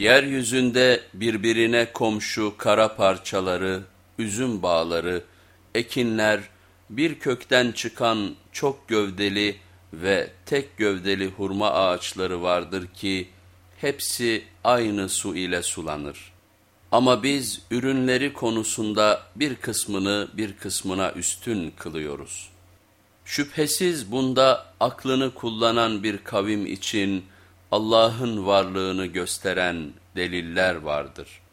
Yeryüzünde birbirine komşu kara parçaları, üzüm bağları, ekinler, bir kökten çıkan çok gövdeli ve tek gövdeli hurma ağaçları vardır ki hepsi aynı su ile sulanır. Ama biz ürünleri konusunda bir kısmını bir kısmına üstün kılıyoruz. Şüphesiz bunda aklını kullanan bir kavim için Allah'ın varlığını gösteren deliller vardır.''